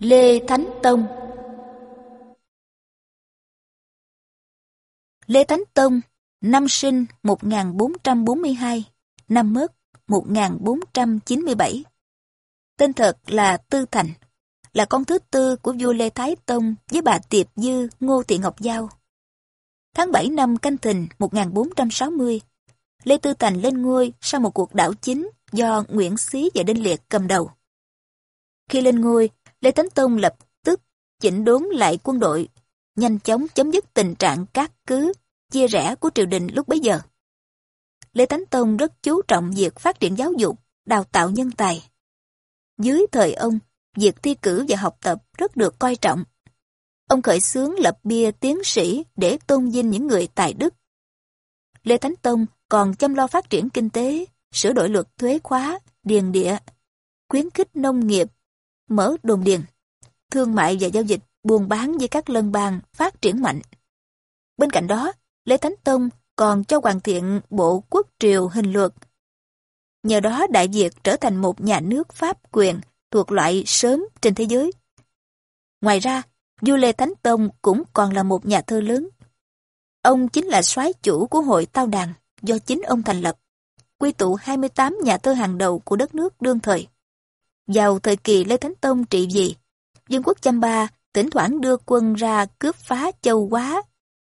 Lê Thánh Tông Lê Thánh Tông, năm sinh 1442, năm mất 1497. Tên thật là Tư Thành, là con thứ tư của vua Lê Thái Tông với bà Tiệp Dư Ngô Thị Ngọc Giao. Tháng 7 năm Canh Thìn 1460, Lê Tư Thành lên ngôi sau một cuộc đảo chính do Nguyễn Xí và Đinh Liệt cầm đầu. Khi lên ngôi, Lê Thánh Tông lập tức chỉnh đốn lại quân đội, nhanh chóng chấm dứt tình trạng cát cứ, chia rẽ của triều đình lúc bấy giờ. Lê Thánh Tông rất chú trọng việc phát triển giáo dục, đào tạo nhân tài. Dưới thời ông, việc thi cử và học tập rất được coi trọng. Ông khởi xướng lập bia tiến sĩ để tôn vinh những người tài đức. Lê Thánh Tông còn chăm lo phát triển kinh tế, sửa đổi luật thuế khóa, điền địa, khuyến khích nông nghiệp, mở đồn điền, thương mại và giao dịch, buôn bán với các lân bang phát triển mạnh. Bên cạnh đó, Lê Thánh Tông còn cho hoàn thiện bộ quốc triều hình luật. Nhờ đó Đại Việt trở thành một nhà nước pháp quyền thuộc loại sớm trên thế giới. Ngoài ra, vua Lê Thánh Tông cũng còn là một nhà thơ lớn. Ông chính là soái chủ của hội Tao Đàn do chính ông thành lập, quy tụ 28 nhà thơ hàng đầu của đất nước đương thời. Vào thời kỳ Lê Thánh Tông trị vì, dân quốc Chăm Ba thỉnh thoảng đưa quân ra cướp phá châu Quá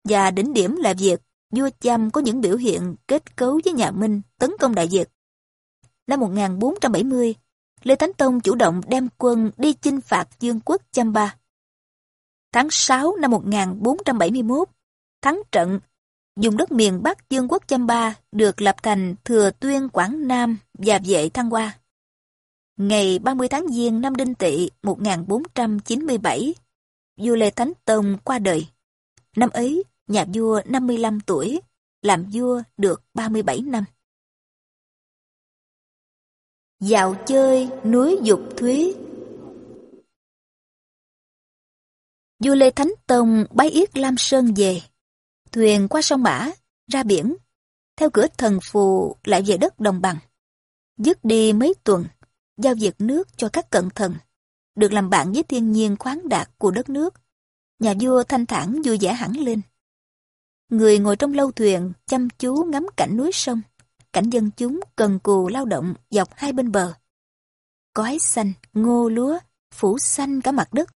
và đỉnh điểm là việc vua Chăm có những biểu hiện kết cấu với nhà Minh tấn công Đại Việt. Năm 1470, Lê Thánh Tông chủ động đem quân đi chinh phạt dương quốc Chăm Ba. Tháng 6 năm 1471, thắng trận, dùng đất miền Bắc dương quốc Chăm Ba được lập thành Thừa Tuyên Quảng Nam và Vệ Thăng Hoa. Ngày 30 tháng Giêng năm Đinh Tỵ 1497, vua Lê Thánh Tông qua đời. Năm ấy, nhà vua 55 tuổi, làm vua được 37 năm. Dạo chơi núi Dục Thúy Vua Lê Thánh Tông bái yết Lam Sơn về, thuyền qua sông Mã, ra biển, theo cửa thần phù lại về đất đồng bằng. Dứt đi mấy tuần, giao việc nước cho các cận thần, được làm bạn với thiên nhiên khoáng đạt của đất nước. Nhà vua thanh thản vui vẻ hẳn lên. Người ngồi trong lâu thuyền chăm chú ngắm cảnh núi sông, cảnh dân chúng cần cù lao động dọc hai bên bờ. Cói xanh, ngô lúa, phủ xanh cả mặt đất.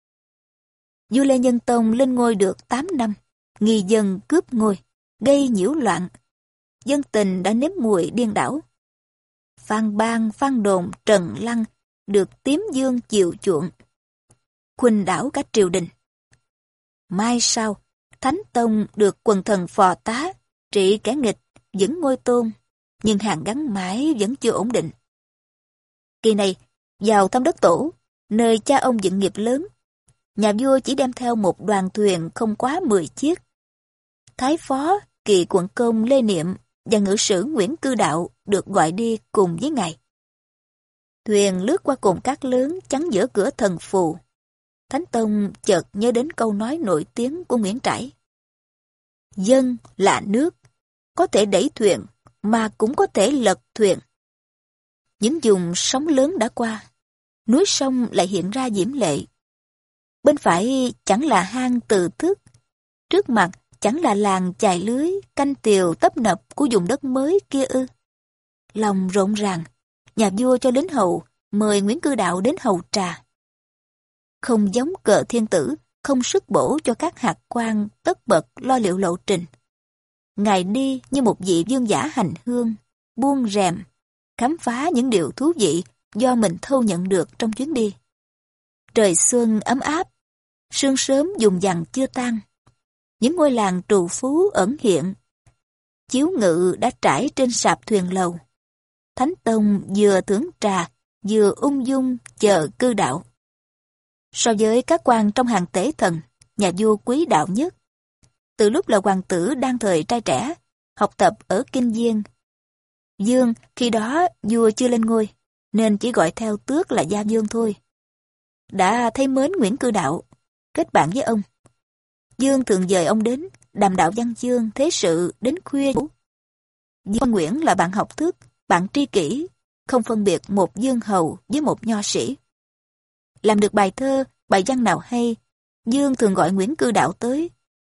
Vua Lê Nhân Tông lên ngôi được 8 năm, nghi dân cướp ngôi, gây nhiễu loạn. Dân tình đã nếm mùi điên đảo. Phan Bang, Phan Đồn, Trần Lăng được Tiếm Dương chịu chuộng. Khuynh đảo cả triều đình. Mai sau, Thánh Tông được quần thần phò tá, trị kẻ nghịch, vững ngôi tôn, nhưng hàng gắn mãi vẫn chưa ổn định. Kỳ này, vào thăm đất tổ, nơi cha ông dựng nghiệp lớn, nhà vua chỉ đem theo một đoàn thuyền không quá 10 chiếc. Thái phó, kỳ quận công Lê Niệm và ngự sử Nguyễn Cư Đạo được gọi đi cùng với ngài. Thuyền lướt qua cồn cát lớn chắn giữa cửa thần phù. Thánh Tông chợt nhớ đến câu nói nổi tiếng của Nguyễn Trãi. Dân là nước, có thể đẩy thuyền mà cũng có thể lật thuyền. Những vùng sóng lớn đã qua, núi sông lại hiện ra diễm lệ. Bên phải chẳng là hang từ thức, trước mặt chẳng là làng chài lưới, canh tiều tấp nập của vùng đất mới kia ư. Lòng rộn ràng, nhà vua cho lính hầu mời Nguyễn Cư Đạo đến hầu trà. Không giống cờ thiên tử, không sức bổ cho các hạt quan tất bật lo liệu lộ trình. Ngài đi như một vị vương giả hành hương, buông rèm, khám phá những điều thú vị do mình thâu nhận được trong chuyến đi. Trời xuân ấm áp, sương sớm dùng dằn chưa tan. Những ngôi làng trù phú ẩn hiện. Chiếu ngự đã trải trên sạp thuyền lầu. Thánh Tông vừa thưởng trà, vừa ung dung chờ cư đạo. So với các quan trong hàng tế thần, nhà vua quý đạo nhất, từ lúc là hoàng tử đang thời trai trẻ, học tập ở Kinh Diên. Dương, khi đó vua chưa lên ngôi, nên chỉ gọi theo tước là Gia Dương thôi. Đã thấy mến Nguyễn Cư Đạo, kết bạn với ông. Dương thường dời ông đến, đàm đạo văn chương, thế sự, đến khuya. Dương Nguyễn là bạn học thức, bạn tri kỷ, không phân biệt một dương hầu với một nho sĩ. Làm được bài thơ Bài văn nào hay, Dương thường gọi Nguyễn Cư Đạo tới,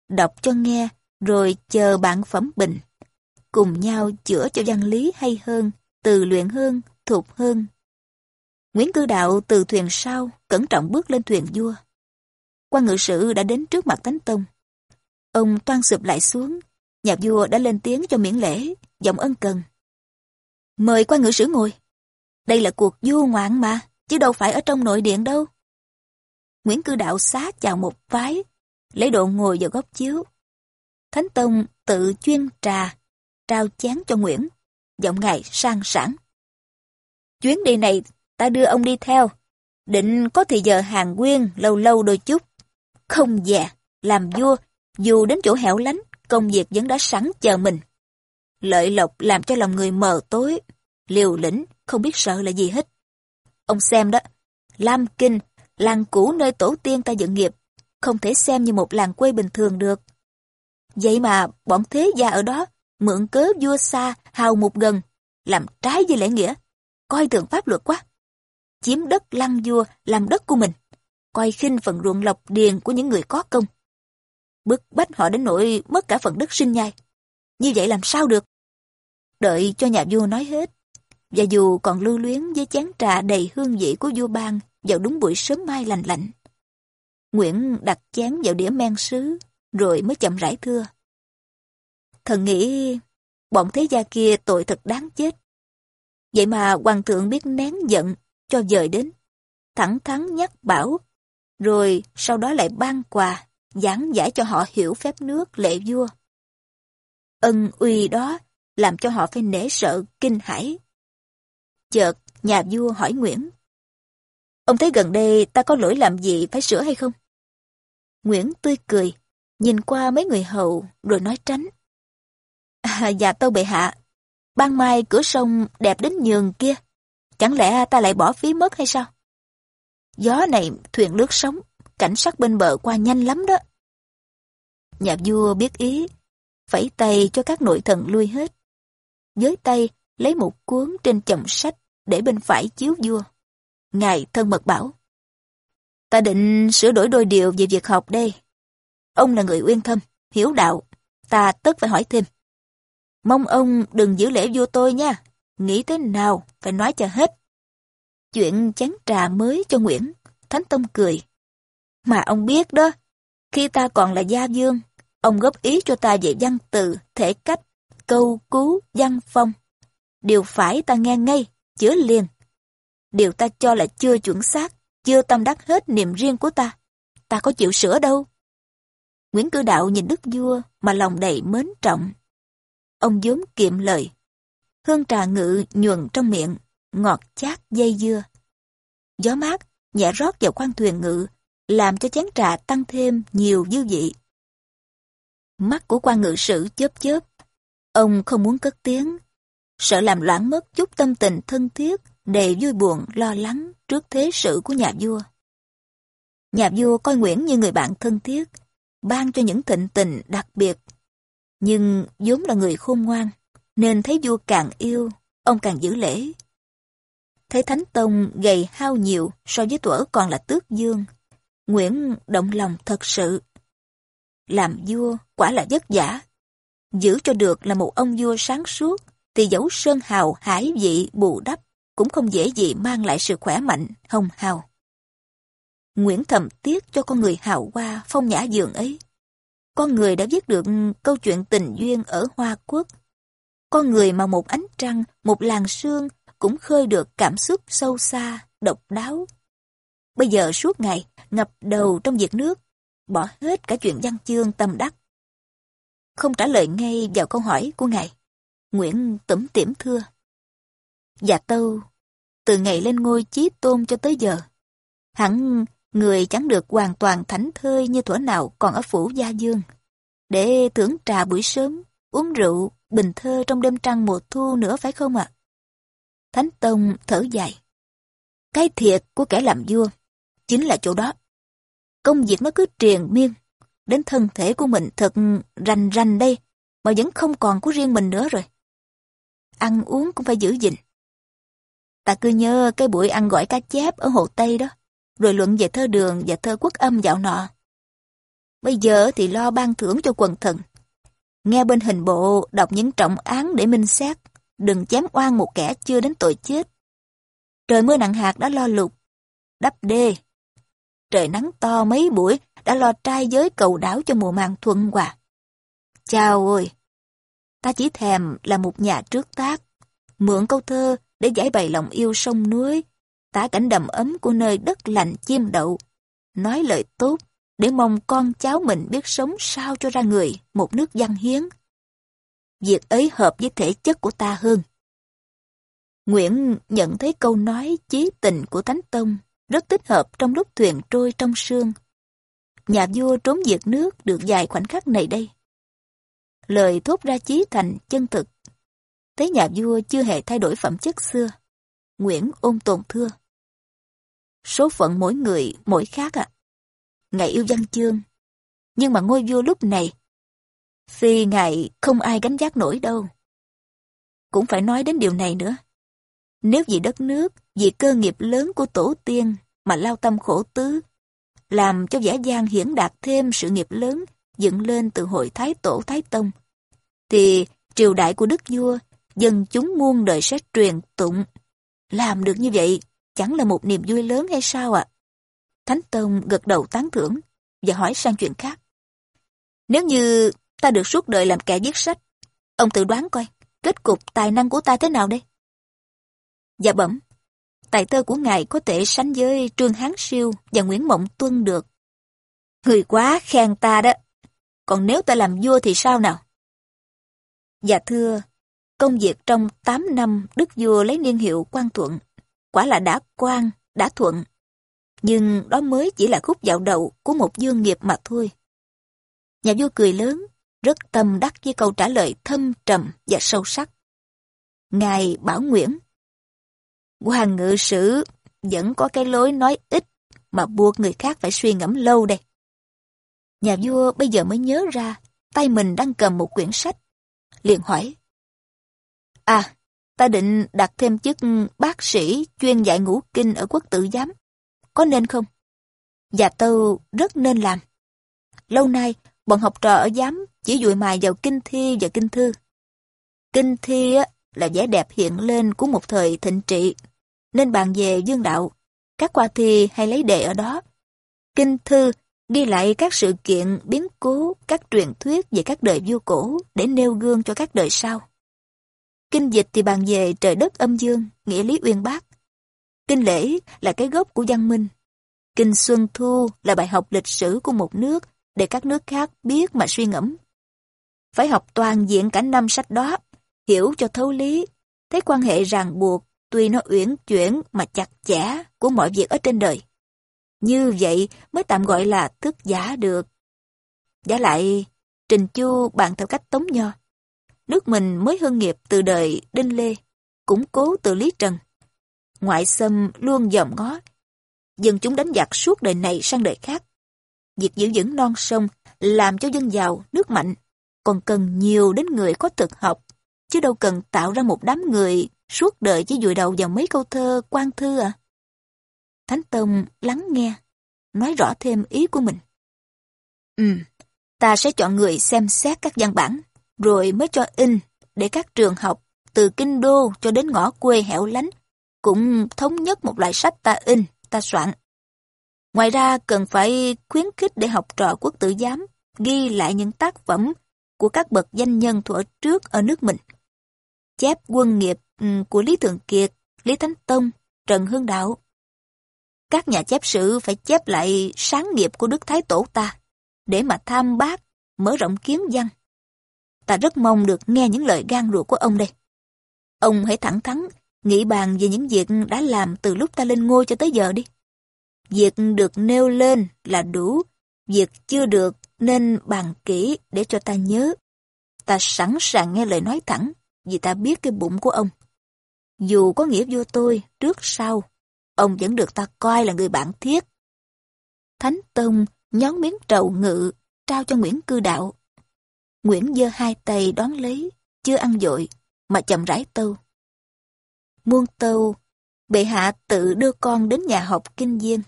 đọc cho nghe, rồi chờ bạn phẩm bình. Cùng nhau chữa cho văn lý hay hơn, từ luyện hơn, thuộc hơn. Nguyễn Cư Đạo từ thuyền sau, cẩn trọng bước lên thuyền vua. quan ngự sử đã đến trước mặt Thánh Tông. Ông toan sụp lại xuống, nhà vua đã lên tiếng cho miễn lễ, giọng ân cần. Mời quan ngự sử ngồi. Đây là cuộc du ngoạn mà, chứ đâu phải ở trong nội điện đâu. Nguyễn Cư Đạo xá chào một vái, lấy độ ngồi vào góc chiếu. Thánh Tông tự chuyên trà, trao chén cho Nguyễn, giọng ngài sang sảng. Chuyến đi này ta đưa ông đi theo, định có thì giờ hàng quyên lâu lâu đôi chút. Không già, làm vua, dù đến chỗ hẻo lánh, công việc vẫn đã sẵn chờ mình. Lợi lộc làm cho lòng người mờ tối, liều lĩnh, không biết sợ là gì hết. Ông xem đó, Lam Kinh, làng cũ nơi tổ tiên ta dựng nghiệp, không thể xem như một làng quê bình thường được. Vậy mà bọn thế gia ở đó mượn cớ vua xa hào một gần, làm trái với lễ nghĩa, coi thường pháp luật quá. Chiếm đất lăng vua làm đất của mình, coi khinh phần ruộng lộc điền của những người có công. Bức bách họ đến nỗi mất cả phần đất sinh nhai. Như vậy làm sao được? Đợi cho nhà vua nói hết, và dù còn lưu luyến với chén trà đầy hương vị của vua bang vào đúng buổi sớm mai lành lạnh. Nguyễn đặt chén vào đĩa men sứ, rồi mới chậm rãi thưa. Thần nghĩ bọn thế gia kia tội thật đáng chết. Vậy mà hoàng thượng biết nén giận cho dời đến, thẳng thắn nhắc bảo, rồi sau đó lại ban quà, giảng giải cho họ hiểu phép nước lệ vua. Ân uy đó làm cho họ phải nể sợ kinh hãi. Chợt, nhà vua hỏi Nguyễn. Ông thấy gần đây ta có lỗi làm gì phải sửa hay không? Nguyễn tươi cười, nhìn qua mấy người hầu rồi nói tránh. À, dạ tâu bệ hạ, ban mai cửa sông đẹp đến nhường kia, chẳng lẽ ta lại bỏ phí mất hay sao? Gió này thuyền lướt sóng, cảnh sắc bên bờ qua nhanh lắm đó. Nhà vua biết ý, phẩy tay cho các nội thần lui hết. Với tay lấy một cuốn trên chồng sách để bên phải chiếu vua. Ngài thân mật bảo. Ta định sửa đổi đôi điều về việc học đây. Ông là người uyên thâm, hiểu đạo, ta tất phải hỏi thêm. Mong ông đừng giữ lễ vua tôi nha, nghĩ thế nào phải nói cho hết. Chuyện chén trà mới cho Nguyễn, Thánh Tông cười. Mà ông biết đó, khi ta còn là gia dương, ông góp ý cho ta về văn từ, thể cách, câu cứu văn phong. Điều phải ta nghe ngay, chữa liền. Điều ta cho là chưa chuẩn xác, chưa tâm đắc hết niềm riêng của ta. Ta có chịu sửa đâu. Nguyễn Cư Đạo nhìn đức vua mà lòng đầy mến trọng. Ông vốn kiệm lời. Hương trà ngự nhuần trong miệng, ngọt chát dây dưa. Gió mát, nhẹ rót vào khoang thuyền ngự, làm cho chén trà tăng thêm nhiều dư vị. Mắt của quan ngự sử chớp chớp. Ông không muốn cất tiếng, sợ làm loãng mất chút tâm tình thân thiết, đầy vui buồn, lo lắng trước thế sự của nhà vua. Nhà vua coi Nguyễn như người bạn thân thiết, ban cho những thịnh tình đặc biệt. Nhưng vốn là người khôn ngoan, nên thấy vua càng yêu, ông càng giữ lễ. Thấy Thánh Tông gầy hao nhiều so với tuổi còn là tước dương, Nguyễn động lòng thật sự. Làm vua quả là vất vả. Giữ cho được là một ông vua sáng suốt, thì dấu sơn hào hải vị bù đắp cũng không dễ gì mang lại sự khỏe mạnh, hồng hào. Nguyễn thầm tiếc cho con người hào hoa, phong nhã dường ấy. Con người đã viết được câu chuyện tình duyên ở Hoa Quốc. Con người mà một ánh trăng, một làn sương cũng khơi được cảm xúc sâu xa, độc đáo. Bây giờ suốt ngày, ngập đầu trong việc nước, bỏ hết cả chuyện văn chương tâm đắc. Không trả lời ngay vào câu hỏi của ngài, Nguyễn tẩm tỉm thưa. Dạ tâu, từ ngày lên ngôi chí tôn cho tới giờ, hẳn người chẳng được hoàn toàn thảnh thơi như thuở nào còn ở phủ Gia Dương. Để thưởng trà buổi sớm, uống rượu, bình thơ trong đêm trăng mùa thu nữa phải không ạ? Thánh Tông thở dài. Cái thiệt của kẻ làm vua chính là chỗ đó. Công việc nó cứ triền miên, đến thân thể của mình thật rành rành đây, mà vẫn không còn của riêng mình nữa rồi. Ăn uống cũng phải giữ gìn. Ta cứ nhớ cái buổi ăn gỏi cá chép ở Hồ Tây đó. rồi luận về thơ đường và thơ quốc âm dạo nọ. Bây giờ thì lo ban thưởng cho quần thần. Nghe bên hình bộ đọc những trọng án để minh xét, đừng chém oan một kẻ chưa đến tội chết. Trời mưa nặng hạt đã lo lụt, đắp đê. Trời nắng to mấy buổi đã lo trai giới cầu đảo cho mùa màng thuận hòa. Chào ơi! Ta chỉ thèm là một nhà trước tác, mượn câu thơ để giải bày lòng yêu sông núi, tả cảnh đầm ấm của nơi đất lạnh chim đậu, nói lời tốt để mong con cháu mình biết sống sao cho ra người một nước văn hiến. Việc ấy hợp với thể chất của ta hơn. Nguyễn nhận thấy câu nói chí tình của Thánh Tông rất thích hợp trong lúc thuyền trôi trong sương. Nhà vua trốn diệt nước được dài khoảnh khắc này đây. Lời thốt ra chí thành chân thực. Thấy nhà vua chưa hề thay đổi phẩm chất xưa. Nguyễn ôn tồn thưa. Số phận mỗi người mỗi khác ạ. À. Ngài yêu văn chương. Nhưng mà ngôi vua lúc này, phi ngài không ai gánh giác nổi đâu. Cũng phải nói đến điều này nữa. Nếu vì đất nước, vì cơ nghiệp lớn của tổ tiên mà lao tâm khổ tứ, làm cho giả giang hiển đạt thêm sự nghiệp lớn dựng lên từ hội Thái Tổ Thái Tông, thì triều đại của đức vua, dân chúng muôn đời sẽ truyền tụng. Làm được như vậy, chẳng là một niềm vui lớn hay sao ạ? Thánh Tông gật đầu tán thưởng và hỏi sang chuyện khác. Nếu như ta được suốt đời làm kẻ viết sách, ông tự đoán coi, kết cục tài năng của ta thế nào đây? Dạ bẩm, tài tơ của ngài có thể sánh với Trương Hán Siêu và Nguyễn Mộng Tuân được. Người quá khen ta đó. Còn nếu ta làm vua thì sao nào? Dạ thưa, công việc trong 8 năm đức vua lấy niên hiệu quan thuận, quả là đã quan, đã thuận. Nhưng đó mới chỉ là khúc dạo đầu của một dương nghiệp mà thôi. Nhà vua cười lớn, rất tâm đắc với câu trả lời thâm trầm và sâu sắc. Ngài Bảo Nguyễn Hoàng ngự sử vẫn có cái lối nói ít mà buộc người khác phải suy ngẫm lâu đây. Nhà vua bây giờ mới nhớ ra tay mình đang cầm một quyển sách. Liền hỏi. À, ta định đặt thêm chức bác sĩ chuyên dạy ngũ kinh ở quốc tử giám. Có nên không? Dạ tâu rất nên làm. Lâu nay, bọn học trò ở giám chỉ dụi mài vào kinh thi và kinh thư. Kinh thi là vẻ đẹp hiện lên của một thời thịnh trị nên bàn về dương đạo. Các khoa thi hay lấy đề ở đó. Kinh thư ghi lại các sự kiện, biến cố, các truyền thuyết về các đời vua cổ để nêu gương cho các đời sau. Kinh dịch thì bàn về trời đất âm dương, nghĩa lý uyên bác. Kinh lễ là cái gốc của văn minh. Kinh Xuân Thu là bài học lịch sử của một nước để các nước khác biết mà suy ngẫm. Phải học toàn diện cả năm sách đó, hiểu cho thấu lý, thấy quan hệ ràng buộc tuy nó uyển chuyển mà chặt chẽ của mọi việc ở trên đời. Như vậy mới tạm gọi là thức giả được. Giả lại, Trình Chu bàn theo cách tống nho. Nước mình mới hưng nghiệp từ đời Đinh Lê, củng cố từ Lý Trần. Ngoại xâm luôn dòm ngó. Dân chúng đánh giặc suốt đời này sang đời khác. Việc giữ vững non sông làm cho dân giàu, nước mạnh, còn cần nhiều đến người có thực học, chứ đâu cần tạo ra một đám người suốt đời chỉ vùi đầu vào mấy câu thơ quan thư à. Thánh Tông lắng nghe, nói rõ thêm ý của mình. Ừ, ta sẽ chọn người xem xét các văn bản, rồi mới cho in để các trường học từ kinh đô cho đến ngõ quê hẻo lánh cũng thống nhất một loại sách ta in, ta soạn. Ngoài ra cần phải khuyến khích để học trò quốc tử giám ghi lại những tác phẩm của các bậc danh nhân thuở trước ở nước mình. Chép quân nghiệp Ừ, của Lý Thường Kiệt, Lý Thánh Tông, Trần hương Đạo. Các nhà chép sử phải chép lại sáng nghiệp của Đức Thái Tổ ta, để mà tham bác, mở rộng kiến văn. Ta rất mong được nghe những lời gan ruột của ông đây. Ông hãy thẳng thắn, nghĩ bàn về những việc đã làm từ lúc ta lên ngôi cho tới giờ đi. Việc được nêu lên là đủ, việc chưa được nên bàn kỹ để cho ta nhớ. Ta sẵn sàng nghe lời nói thẳng, vì ta biết cái bụng của ông. Dù có nghĩa vô tôi, trước sau, ông vẫn được ta coi là người bạn thiết. Thánh Tông nhón miếng trầu ngự, trao cho Nguyễn Cư Đạo. Nguyễn giơ hai tay đón lấy, chưa ăn dội, mà chậm rãi tâu. Muôn tâu, bệ hạ tự đưa con đến nhà học kinh viên.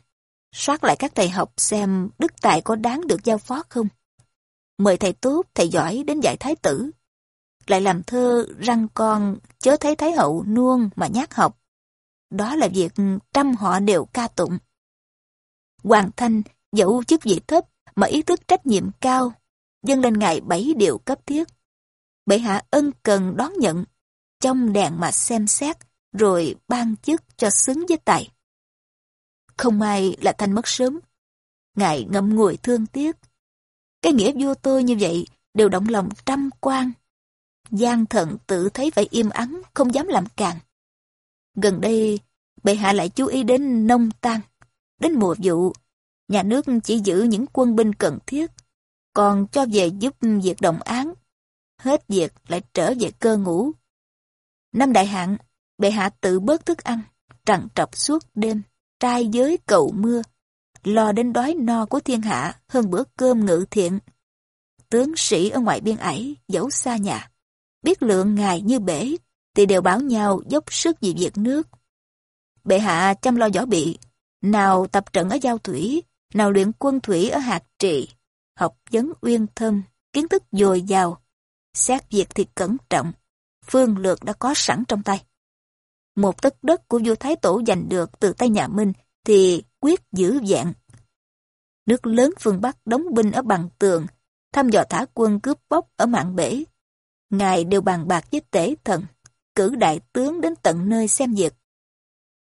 soát lại các thầy học xem đức tài có đáng được giao phó không. Mời thầy tốt, thầy giỏi đến dạy thái tử. Lại làm thơ răng con chớ thấy thái hậu nuông mà nhát học. Đó là việc trăm họ đều ca tụng. Hoàng Thanh dẫu chức vị thấp mà ý thức trách nhiệm cao, dâng lên ngài bảy điều cấp thiết. Bệ hạ ân cần đón nhận, trong đèn mà xem xét, rồi ban chức cho xứng với tài. Không may là Thanh mất sớm. Ngài ngậm ngùi thương tiếc. Cái nghĩa vua tôi như vậy đều động lòng trăm quan. Giang thận tự thấy vậy im ắng, không dám làm càng. Gần đây, bệ hạ lại chú ý đến nông tan. Đến mùa vụ, nhà nước chỉ giữ những quân binh cần thiết, còn cho về giúp việc đồng án. Hết việc lại trở về cơ ngủ. Năm đại hạn, bệ hạ tự bớt thức ăn, trằn trọc suốt đêm, trai giới cầu mưa, lo đến đói no của thiên hạ hơn bữa cơm ngự thiện. Tướng sĩ ở ngoài biên ải, dẫu xa nhà, biết lượng ngài như bể, thì đều bảo nhau dốc sức vì việc nước. Bệ hạ chăm lo võ bị, nào tập trận ở giao thủy, nào luyện quân thủy ở hạt trị, học vấn uyên thâm, kiến thức dồi dào, xét việc thì cẩn trọng, phương lược đã có sẵn trong tay. Một tấc đất của vua Thái Tổ giành được từ tay nhà Minh thì quyết giữ dạng Nước lớn phương Bắc đóng binh ở bằng tường, thăm dò thả quân cướp bóc ở mạng bể. Ngài đều bàn bạc với tể thần, cử đại tướng đến tận nơi xem việc.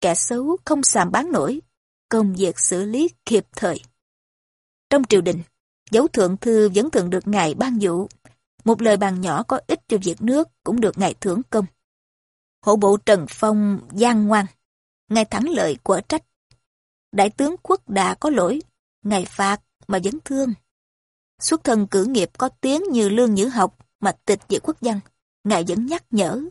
Kẻ xấu không xàm bán nổi, công việc xử lý kịp thời. Trong triều đình, dấu thượng thư vẫn thường được ngài ban dụ. Một lời bàn nhỏ có ích cho việc nước cũng được ngài thưởng công. Hộ bộ Trần Phong gian ngoan, ngài thắng lợi quở trách. Đại tướng quốc đã có lỗi, ngài phạt mà vẫn thương. Xuất thân cử nghiệp có tiếng như lương nhữ học mạch tịch về quốc văn, ngài vẫn nhắc nhở.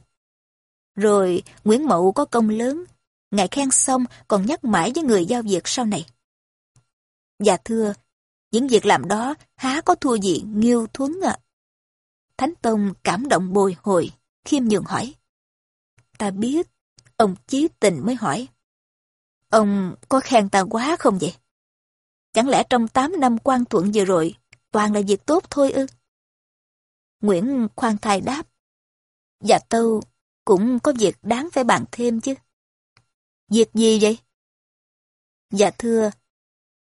Rồi Nguyễn Mậu có công lớn, ngài khen xong còn nhắc mãi với người giao việc sau này. Dạ thưa, những việc làm đó há có thua gì nghiêu thuấn ạ. Thánh Tông cảm động bồi hồi, khiêm nhường hỏi. Ta biết, ông chí tình mới hỏi. Ông có khen ta quá không vậy? Chẳng lẽ trong 8 năm quan thuận vừa rồi, toàn là việc tốt thôi ư? Nguyễn khoan thai đáp. Dạ tâu, cũng có việc đáng phải bàn thêm chứ. Việc gì vậy? Dạ thưa,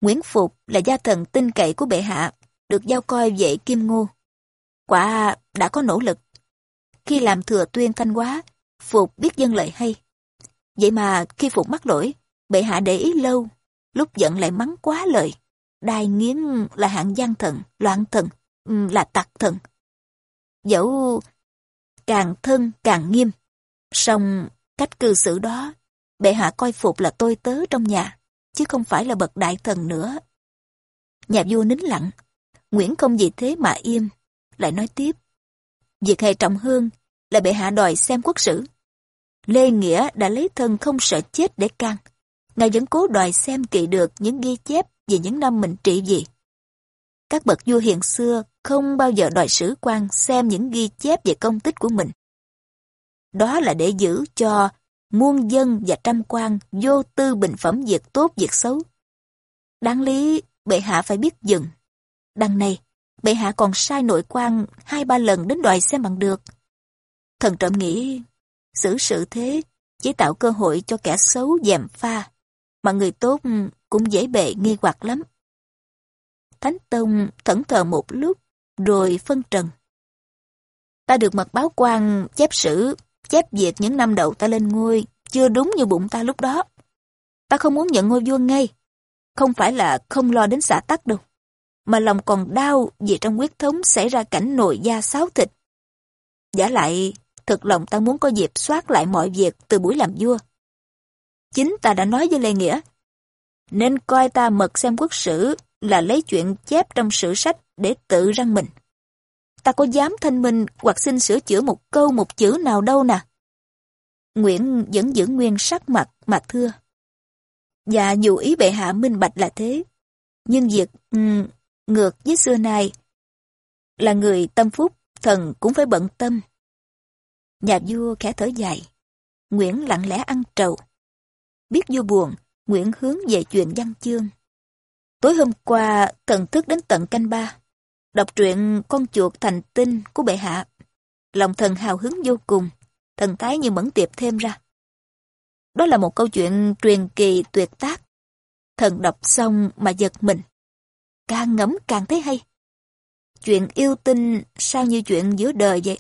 Nguyễn Phục là gia thần tin cậy của bệ hạ, được giao coi vệ Kim Ngô. Quả đã có nỗ lực. Khi làm thừa tuyên thanh quá, Phục biết dân lợi hay. Vậy mà khi Phục mắc lỗi, bệ hạ để ý lâu, lúc giận lại mắng quá lời. Đai nghiến là hạng gian thần, loạn thần, ừ, là tặc thần. Dẫu càng thân càng nghiêm, song cách cư xử đó, bệ hạ coi Phục là tôi tớ trong nhà, chứ không phải là bậc đại thần nữa. Nhà vua nín lặng, Nguyễn không vì thế mà im, lại nói tiếp. Việc hệ trọng hơn là bệ hạ đòi xem quốc sử. Lê Nghĩa đã lấy thân không sợ chết để can. Ngài vẫn cố đòi xem kỵ được những ghi chép về những năm mình trị vì. Các bậc vua hiền xưa không bao giờ đòi sử quan xem những ghi chép về công tích của mình. Đó là để giữ cho muôn dân và trăm quan vô tư bình phẩm việc tốt việc xấu. Đáng lý, bệ hạ phải biết dừng. Đằng này, bệ hạ còn sai nội quan hai ba lần đến đòi xem bằng được. Thần trộm nghĩ, xử sự thế chỉ tạo cơ hội cho kẻ xấu dèm pha, mà người tốt cũng dễ bệ nghi hoặc lắm. Thánh Tông thẫn thờ một lúc, rồi phân trần. Ta được mật báo quan chép sử, chép việc những năm đầu ta lên ngôi, chưa đúng như bụng ta lúc đó. Ta không muốn nhận ngôi vua ngay, không phải là không lo đến xã tắc đâu, mà lòng còn đau vì trong quyết thống xảy ra cảnh nội da xáo thịt. Giả lại, thực lòng ta muốn có dịp soát lại mọi việc từ buổi làm vua. Chính ta đã nói với Lê Nghĩa, nên coi ta mật xem quốc sử là lấy chuyện chép trong sử sách để tự răng mình. Ta có dám thanh minh hoặc xin sửa chữa một câu một chữ nào đâu nè. Nguyễn vẫn giữ nguyên sắc mặt mà thưa. Và dù ý bệ hạ minh bạch là thế, nhưng việc um, ngược với xưa nay là người tâm phúc, thần cũng phải bận tâm. Nhà vua khẽ thở dài, Nguyễn lặng lẽ ăn trầu. Biết vua buồn, Nguyễn hướng về chuyện văn chương. Tối hôm qua, thần thức đến tận canh ba. Đọc truyện Con chuột thành tinh của bệ hạ. Lòng thần hào hứng vô cùng, thần thái như mẫn tiệp thêm ra. Đó là một câu chuyện truyền kỳ tuyệt tác. Thần đọc xong mà giật mình. Càng ngẫm càng thấy hay. Chuyện yêu tinh sao như chuyện giữa đời vậy?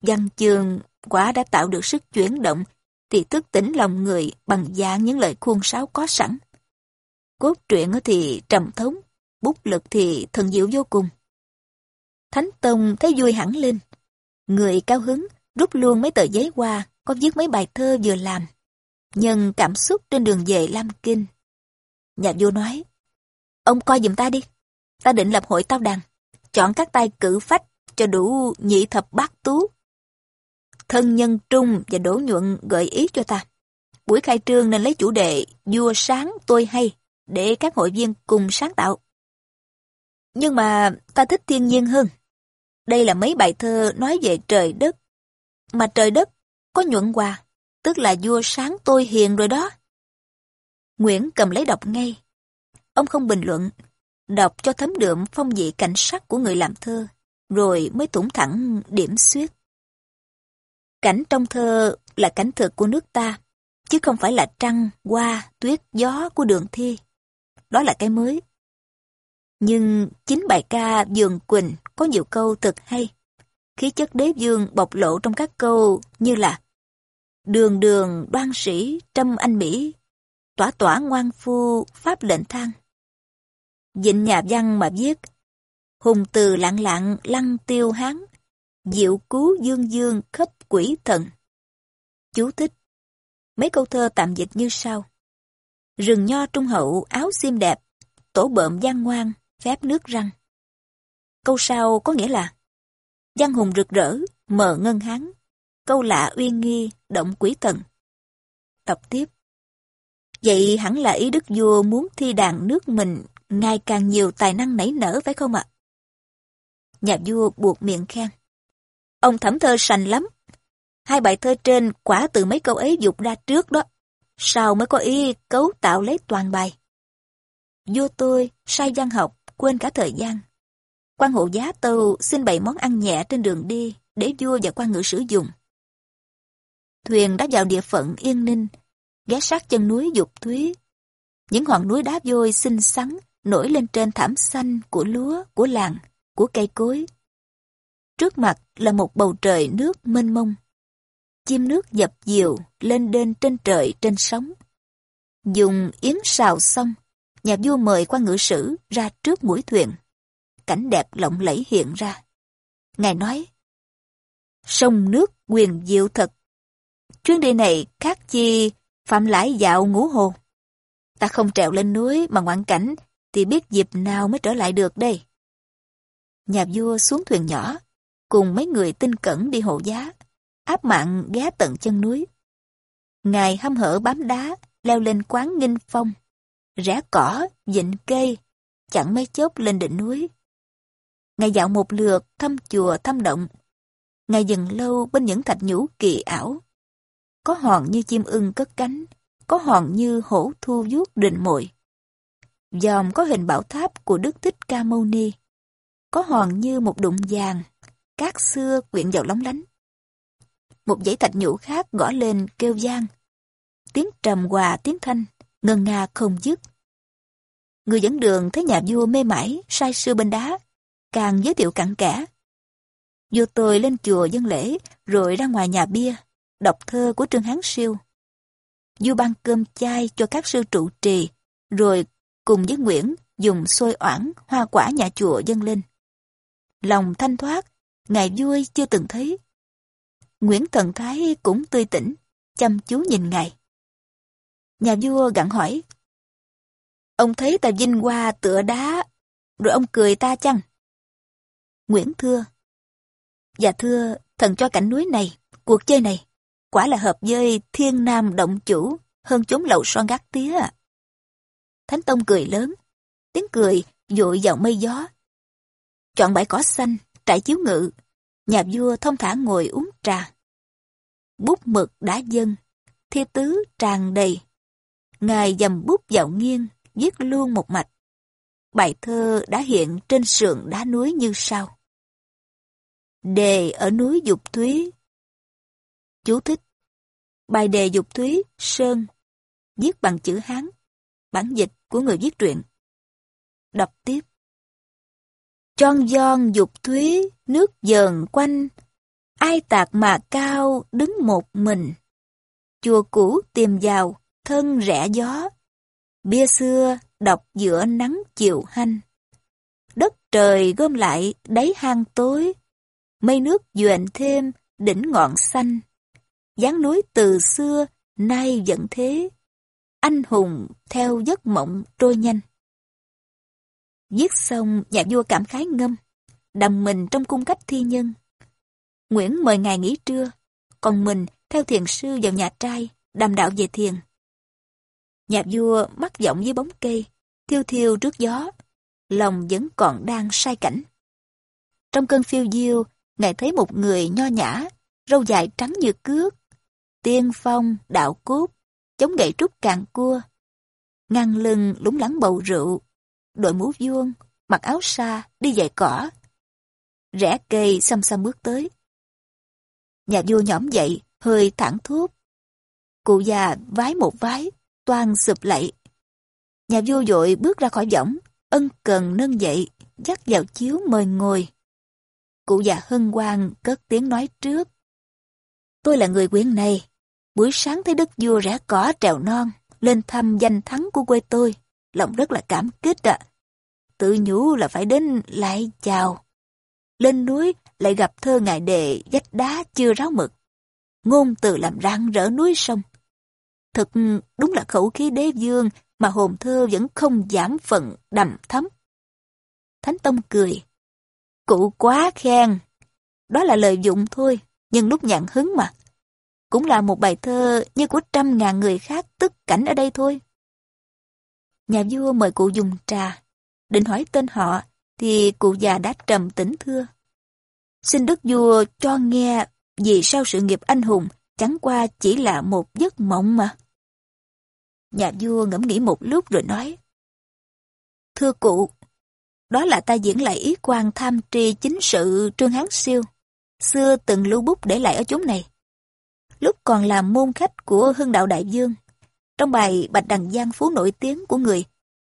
Văn chương quả đã tạo được sức chuyển động thì thức tỉnh lòng người bằng dạng những lời khuôn sáo có sẵn. Cốt truyện thì trầm thống, bút lực thì thần diệu vô cùng. Thánh Tông thấy vui hẳn lên. Người cao hứng rút luôn mấy tờ giấy qua, có viết mấy bài thơ vừa làm. Nhân cảm xúc trên đường về Lam Kinh. Nhà vua nói, ông coi giùm ta đi, ta định lập hội tao đàn, chọn các tay cử phách cho đủ nhị thập bát tú. Thân nhân Trung và Đỗ Nhuận gợi ý cho ta. Buổi khai trương nên lấy chủ đề vua sáng tôi hay để các hội viên cùng sáng tạo. Nhưng mà ta thích thiên nhiên hơn. Đây là mấy bài thơ nói về trời đất. Mà trời đất có nhuận hòa, tức là vua sáng tôi hiền rồi đó. Nguyễn cầm lấy đọc ngay. Ông không bình luận, đọc cho thấm đượm phong vị cảnh sắc của người làm thơ, rồi mới tủng thẳng điểm xuyết. Cảnh trong thơ là cảnh thực của nước ta, chứ không phải là trăng, hoa, tuyết, gió của đường thi. Đó là cái mới. Nhưng chính bài ca Dường Quỳnh có nhiều câu thật hay. Khí chất đế dương bộc lộ trong các câu như là Đường đường đoan sĩ trâm anh Mỹ, tỏa tỏa ngoan phu pháp lệnh thang. Dịnh nhà văn mà viết Hùng từ lặng lặng lăng tiêu hán, diệu cứu dương dương khấp quỷ thần. Chú thích Mấy câu thơ tạm dịch như sau. Rừng nho trung hậu áo xiêm đẹp, tổ bợm gian ngoan, phép nước răng. Câu sau có nghĩa là Văn hùng rực rỡ, mờ ngân hán. Câu lạ uy nghi, động quỷ thần. Tập tiếp. Vậy hẳn là ý đức vua muốn thi đàn nước mình ngày càng nhiều tài năng nảy nở phải không ạ? Nhà vua buộc miệng khen. Ông thẩm thơ sành lắm. Hai bài thơ trên quả từ mấy câu ấy dục ra trước đó. Sao mới có ý cấu tạo lấy toàn bài? Vua tôi sai văn học, quên cả thời gian. quan hộ giá tâu xin bày món ăn nhẹ trên đường đi để vua và quan ngự sử dụng. Thuyền đã vào địa phận yên ninh, ghé sát chân núi dục thúy. Những hòn núi đá vôi xinh xắn nổi lên trên thảm xanh của lúa, của làng, của cây cối. Trước mặt là một bầu trời nước mênh mông. Chim nước dập diều lên đên trên trời trên sóng. Dùng yến xào xong, nhà vua mời quan ngự sử ra trước mũi thuyền. Cảnh đẹp lộng lẫy hiện ra. Ngài nói, sông nước quyền diệu thật. Chuyến đi này khác chi phạm lãi dạo ngũ hồ. Ta không trèo lên núi mà ngoạn cảnh thì biết dịp nào mới trở lại được đây. Nhà vua xuống thuyền nhỏ, cùng mấy người tinh cẩn đi hộ giá, áp mạng ghé tận chân núi. Ngài hâm hở bám đá, leo lên quán nghinh phong, rẽ cỏ, dịnh cây, chẳng mấy chốc lên đỉnh núi. Ngài dạo một lượt thăm chùa thăm động. Ngài dừng lâu bên những thạch nhũ kỳ ảo. Có hòn như chim ưng cất cánh, có hòn như hổ thu vuốt đình mồi. Dòm có hình bảo tháp của Đức Thích Ca Mâu Ni. Có hòn như một đụng vàng, cát xưa quyện vào lóng lánh. Một dãy thạch nhũ khác gõ lên kêu gian. Tiếng trầm hòa tiếng thanh, ngân nga không dứt. Người dẫn đường thấy nhà vua mê mải, sai sư bên đá, càng giới thiệu cặn kẽ. Vua tôi lên chùa dân lễ, rồi ra ngoài nhà bia, đọc thơ của Trương Hán Siêu. Vua ban cơm chay cho các sư trụ trì, rồi cùng với Nguyễn dùng xôi oản, hoa quả nhà chùa dâng lên. Lòng thanh thoát, ngài vui chưa từng thấy. Nguyễn Thần Thái cũng tươi tỉnh, chăm chú nhìn ngài. Nhà vua gặn hỏi. Ông thấy ta vinh qua tựa đá, rồi ông cười ta chăng? Nguyễn thưa. Dạ thưa, thần cho cảnh núi này, cuộc chơi này, quả là hợp với thiên nam động chủ hơn chúng lậu son gác tía. Thánh Tông cười lớn, tiếng cười dội vào mây gió. Chọn bãi cỏ xanh, trải chiếu ngự, nhà vua thông thả ngồi uống trà. Bút mực đã dâng, thi tứ tràn đầy. Ngài dầm bút vào nghiêng, viết luôn một mạch. bài thơ đã hiện trên sườn đá núi như sau. Đề ở núi Dục Thúy Chú thích Bài đề Dục Thúy, Sơn Viết bằng chữ Hán Bản dịch của người viết truyện Đọc tiếp Chon gion dục thúy, nước dờn quanh, ai tạc mà cao đứng một mình. Chùa cũ tìm vào, thân rẽ gió, bia xưa đọc giữa nắng chiều hanh. Đất trời gom lại đáy hang tối, mây nước duyện thêm đỉnh ngọn xanh. dáng núi từ xưa nay vẫn thế, anh hùng theo giấc mộng trôi nhanh. Viết xong nhà vua cảm khái ngâm, đầm mình trong cung cách thi nhân. Nguyễn mời ngài nghỉ trưa, còn mình theo thiền sư vào nhà trai, đàm đạo về thiền. Nhà vua mắt giọng dưới bóng cây, thiêu thiêu trước gió, lòng vẫn còn đang sai cảnh. Trong cơn phiêu diêu, ngài thấy một người nho nhã, râu dài trắng như cước, tiên phong, đạo cốt, chống gậy trúc càng cua, ngang lưng lúng lắng bầu rượu, đội mũ vuông, mặc áo sa, đi giày cỏ. Rẽ cây xăm xăm bước tới. Nhà vua nhõm dậy, hơi thẳng thốt. Cụ già vái một vái, toan sụp lạy. Nhà vua dội bước ra khỏi võng, ân cần nâng dậy, dắt vào chiếu mời ngồi. Cụ già hân hoan cất tiếng nói trước. Tôi là người quyến này. Buổi sáng thấy đức vua rẽ cỏ trèo non, lên thăm danh thắng của quê tôi lòng rất là cảm kích ạ. Tự nhủ là phải đến lại chào. Lên núi lại gặp thơ ngài đề dách đá chưa ráo mực. Ngôn từ làm rạng rỡ núi sông. Thật ừ, đúng là khẩu khí đế dương mà hồn thơ vẫn không giảm phần đầm thấm. Thánh Tông cười. Cụ quá khen. Đó là lời dụng thôi, nhưng lúc nhạn hứng mà. Cũng là một bài thơ như của trăm ngàn người khác tức cảnh ở đây thôi. Nhà vua mời cụ dùng trà. Định hỏi tên họ, thì cụ già đã trầm tĩnh thưa. Xin đức vua cho nghe vì sao sự nghiệp anh hùng chẳng qua chỉ là một giấc mộng mà. Nhà vua ngẫm nghĩ một lúc rồi nói. Thưa cụ, đó là ta diễn lại ý quan tham tri chính sự Trương Hán Siêu, xưa từng lưu bút để lại ở chốn này. Lúc còn làm môn khách của Hưng Đạo Đại Dương, trong bài Bạch Đằng Giang Phú nổi tiếng của người,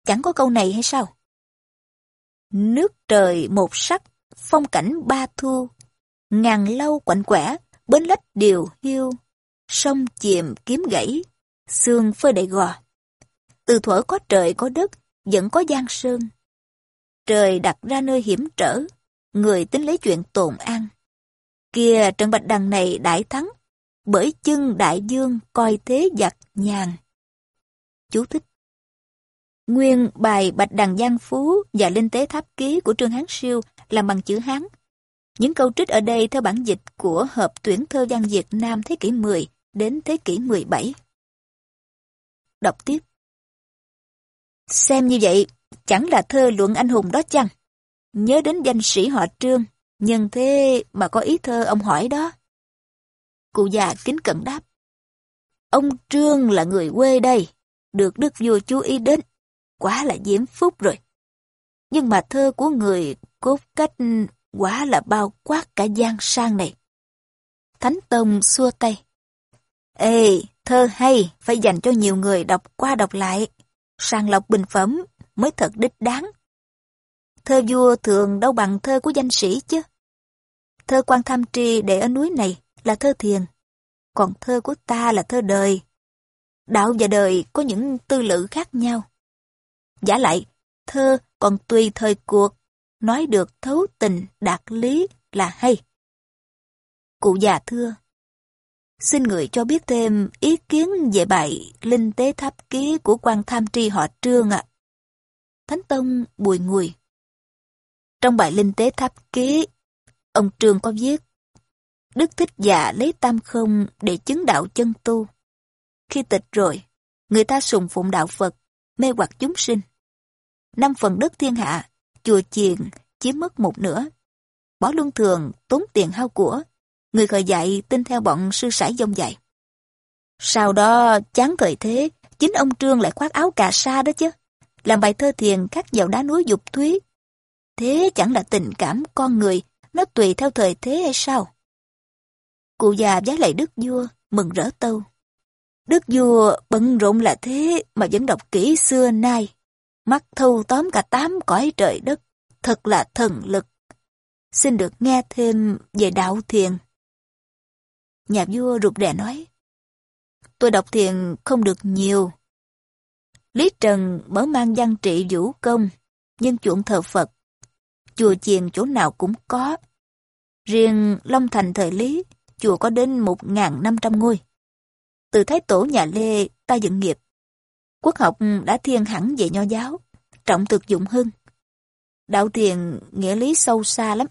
chẳng có câu này hay sao? Nước trời một sắc, phong cảnh ba thu, ngàn lâu quạnh quẻ, bến lách điều hiu, sông chìm kiếm gãy, xương phơi đầy gò. Từ thuở có trời có đất, vẫn có giang sơn. Trời đặt ra nơi hiểm trở, người tính lấy chuyện tồn an. Kia trận bạch đằng này đại thắng, bởi chân đại dương coi thế giặc nhàn. Chú thích Nguyên bài Bạch Đằng Giang Phú và Linh Tế Tháp Ký của Trương Hán Siêu làm bằng chữ Hán. Những câu trích ở đây theo bản dịch của Hợp tuyển thơ văn Việt Nam thế kỷ 10 đến thế kỷ 17. Đọc tiếp. Xem như vậy, chẳng là thơ luận anh hùng đó chăng? Nhớ đến danh sĩ họ Trương, nhân thế mà có ý thơ ông hỏi đó. Cụ già kính cẩn đáp. Ông Trương là người quê đây, được đức vua chú ý đến, quá là diễm phúc rồi. Nhưng mà thơ của người cốt cách quá là bao quát cả gian sang này. Thánh Tông xua tay. Ê, thơ hay, phải dành cho nhiều người đọc qua đọc lại. Sàng lọc bình phẩm mới thật đích đáng. Thơ vua thường đâu bằng thơ của danh sĩ chứ. Thơ quan tham tri để ở núi này là thơ thiền, còn thơ của ta là thơ đời, đạo và đời có những tư lự khác nhau. Giả lại, thơ còn tùy thời cuộc, nói được thấu tình, đạt lý là hay. Cụ già thưa, xin người cho biết thêm ý kiến về bài Linh Tế Tháp Ký của quan tham tri họ Trương ạ. Thánh Tông bùi ngùi. Trong bài Linh Tế Tháp Ký, ông Trương có viết, Đức Thích Dạ lấy tam không để chứng đạo chân tu. Khi tịch rồi, người ta sùng phụng đạo Phật, mê hoặc chúng sinh. Năm phần đất thiên hạ, chùa chiền chiếm mất một nửa. Bỏ luân thường, tốn tiền hao của, người khởi dạy tin theo bọn sư sãi dông dạy. Sau đó, chán thời thế, chính ông Trương lại khoác áo cà sa đó chứ. làm bài thơ thiền khắc vào đá núi dục thúy. Thế chẳng là tình cảm con người, nó tùy theo thời thế hay sao? Cụ già vái lại đức vua, mừng rỡ tâu. Đức vua bận rộn là thế mà vẫn đọc kỹ xưa nay. Mắt thâu tóm cả tám cõi trời đất, thật là thần lực. Xin được nghe thêm về đạo thiền. Nhà vua rụt rè nói, tôi đọc thiền không được nhiều. Lý Trần mở mang văn trị vũ công, nhưng chuộng thờ Phật. Chùa chiền chỗ nào cũng có. Riêng Long Thành thời Lý, chùa có đến 1.500 ngôi. Từ Thái Tổ nhà Lê ta dựng nghiệp. Quốc học ừ, đã thiên hẳn về nho giáo, trọng thực dụng hơn. Đạo thiền nghĩa lý sâu xa lắm,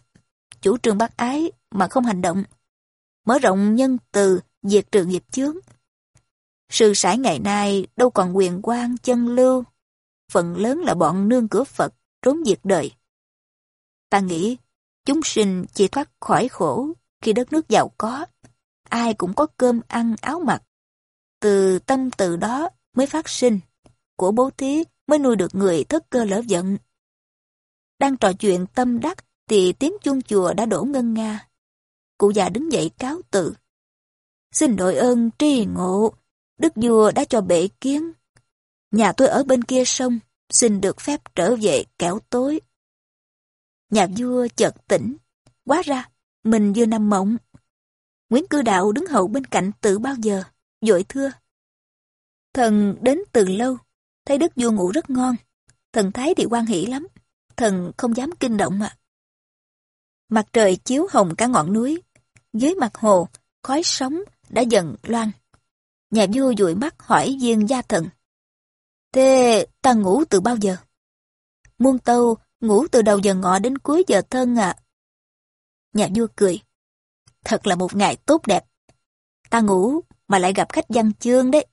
chủ trương bác ái mà không hành động. Mở rộng nhân từ, diệt trừ nghiệp chướng. Sự sải ngày nay đâu còn quyền quan chân lưu, phần lớn là bọn nương cửa Phật, trốn diệt đời. Ta nghĩ, chúng sinh chỉ thoát khỏi khổ khi đất nước giàu có. Ai cũng có cơm ăn áo mặc. Từ tâm từ đó mới phát sinh, của bố thí mới nuôi được người thất cơ lỡ giận. Đang trò chuyện tâm đắc thì tiếng chuông chùa đã đổ ngân nga. Cụ già đứng dậy cáo từ. Xin đội ơn tri ngộ, đức vua đã cho bệ kiến. Nhà tôi ở bên kia sông, xin được phép trở về kẻo tối. Nhà vua chợt tỉnh, quá ra mình vừa nằm mộng. Nguyễn Cư Đạo đứng hậu bên cạnh từ bao giờ, dội thưa. Thần đến từ lâu, thấy đức vua ngủ rất ngon. Thần thái thì quan hỷ lắm, thần không dám kinh động ạ. Mặt trời chiếu hồng cả ngọn núi, dưới mặt hồ, khói sóng đã dần loan. Nhà vua dụi mắt hỏi viên gia thần. Thế ta ngủ từ bao giờ? Muôn tâu ngủ từ đầu giờ ngọ đến cuối giờ thân à. Nhà vua cười. Thật là một ngày tốt đẹp. Ta ngủ mà lại gặp khách văn chương đấy.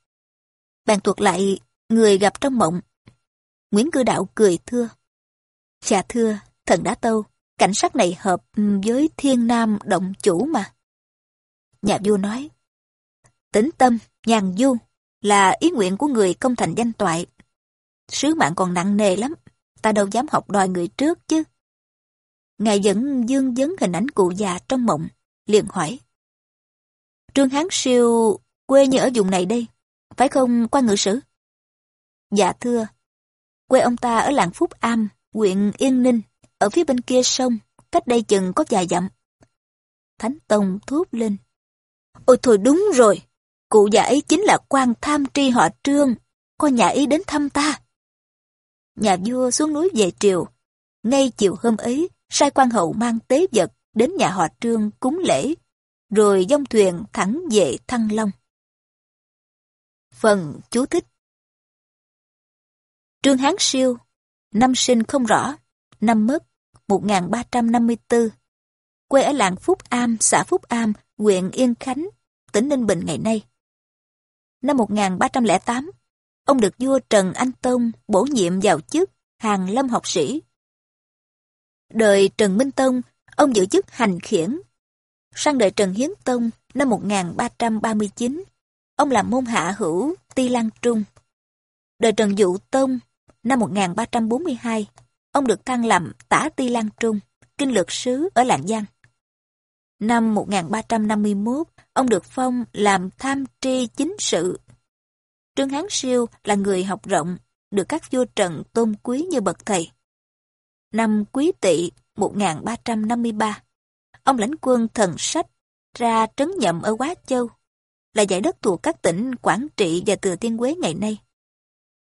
Bàn thuật lại người gặp trong mộng. Nguyễn Cư Đạo cười thưa. Dạ thưa, thần đã tâu, cảnh sát này hợp với thiên nam động chủ mà. Nhà vua nói, tĩnh tâm, nhàn du là ý nguyện của người công thành danh toại. Sứ mạng còn nặng nề lắm, ta đâu dám học đòi người trước chứ. Ngài vẫn dương vấn hình ảnh cụ già trong mộng, liền hỏi. Trương Hán Siêu quê như ở vùng này đây, phải không quan ngự sử? Dạ thưa, quê ông ta ở làng Phúc Am, huyện Yên Ninh, ở phía bên kia sông, cách đây chừng có vài dặm. Thánh Tông thốt lên. Ôi thôi đúng rồi, cụ già ấy chính là quan tham tri họ trương, con nhà ấy đến thăm ta. Nhà vua xuống núi về triều, ngay chiều hôm ấy, sai quan hậu mang tế vật đến nhà họ trương cúng lễ, rồi dông thuyền thẳng về Thăng Long. Phần chú thích Trương Hán Siêu, năm sinh không rõ, năm mất 1354, quê ở làng Phúc Am, xã Phúc Am, huyện Yên Khánh, tỉnh Ninh Bình ngày nay. Năm 1308, ông được vua Trần Anh Tông bổ nhiệm vào chức hàng lâm học sĩ. Đời Trần Minh Tông, ông giữ chức hành khiển. Sang đời Trần Hiến Tông năm 1339, ông làm môn hạ hữu Ti Lan Trung. Đời Trần Dụ Tông năm 1342, ông được thăng làm tả Ti Lan Trung, kinh lược sứ ở Lạng Giang. Năm 1351, ông được phong làm tham tri chính sự. Trương Hán Siêu là người học rộng, được các vua Trần tôn quý như bậc thầy. Năm Quý Tỵ 1353, ông lãnh quân thần sách ra trấn nhậm ở Quá Châu, là giải đất thuộc các tỉnh Quảng Trị và Thừa Thiên Huế ngày nay.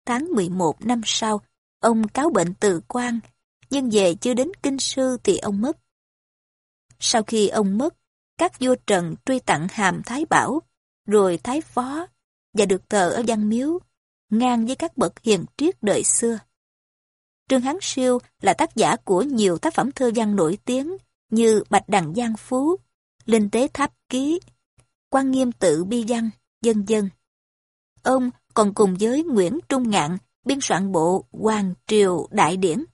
Tháng 11 năm sau, ông cáo bệnh từ quan, nhưng về chưa đến kinh sư thì ông mất. Sau khi ông mất, các vua Trần truy tặng hàm Thái Bảo, rồi Thái Phó, và được thờ ở văn miếu, ngang với các bậc hiền triết đời xưa. Trương Hán Siêu là tác giả của nhiều tác phẩm thơ văn nổi tiếng như Bạch Đằng Giang Phú, Linh Tế Tháp Ký, Quan Nghiêm Tự Bi Văn, dân dân. Ông còn cùng với Nguyễn Trung Ngạn biên soạn bộ Hoàng Triều Đại Điển.